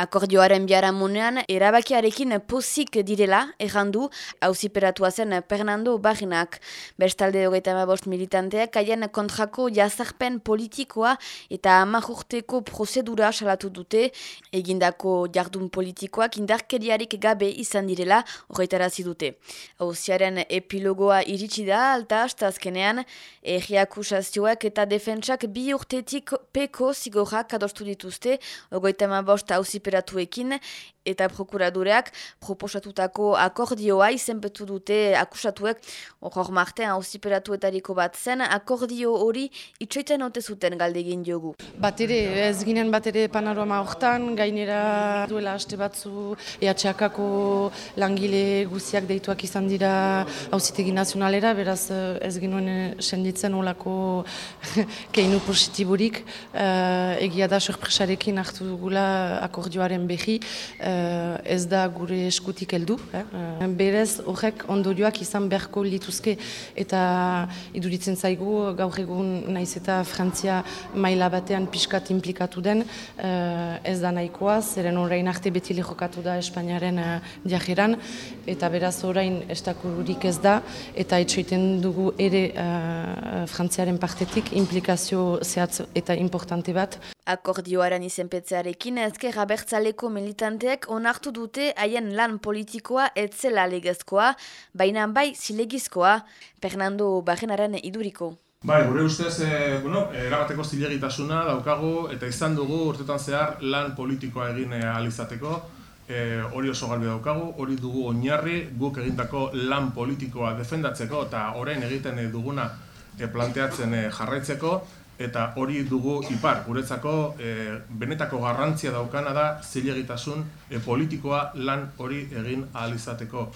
Akordioaren biaramunean, erabakiarekin pozik direla, errandu, hauziperatua zen Fernando Baginak. Bestalde hogeita bost militanteak haien kontrako jazarpen politikoa eta amajurteko prozedura salatu dute, egindako jardun politikoak indarkeriarik gabe izan direla horretarazi dute. Hauziaren epilogoa iritsi da, alta azkenean, egiakusazioak eta defentsak bi urtetik peko zigorrak adostu dituzte, hogeita bost hauziperatua operatuekin eta prokuradureak proposatutako akordioa izenpetu dute akusatuek. Hor martean auziperatuetariko bat zen akordio hori itxoiten ote zuten galdegin jogu. Bat ere, ez ginen bat ere panorama hortan, gainera duela haste batzu EHAKako langile guziak deituak izan dira hauzitegi nazionalera, beraz ez ginen senditzen olako keinu positiburik, uh, egia da sorpresarekin hartu dugula akordio joaren behi. Uh, ez da gure eskutik heldu. Eh? Uh, berez horrek ondorioak izan beharko lituzke eta iduritzen zaigu gaur egun naiz eta Frantzia maila batean pixkat implikatu den uh, ez da nahikoa, zeren orain arte beti lehokatu da Espainiaren diajeran eta beraz orain estakururik ez da eta etxoiten dugu ere Frantziaren partetik implikazio zehatz eta importante bat. Akordioaren izenpetzearekin ezker abertzaleko militanteek onartu dute haien lan politikoa etzela legezkoa, baina bai zilegizkoa, Fernando Bajenaren iduriko. Bai, gure ustez, e, bueno, erabateko zilegitasuna daukagu eta izan dugu urtetan zehar lan politikoa egin eh, alizateko. E, eh, hori oso garbi daukagu, hori dugu oinarri guk egindako lan politikoa defendatzeko eta orain egiten duguna planteatzen jarraitzeko eta hori dugu ipar, guretzako e, benetako garrantzia daukana da zilegitasun e, politikoa lan hori egin ahal izateko.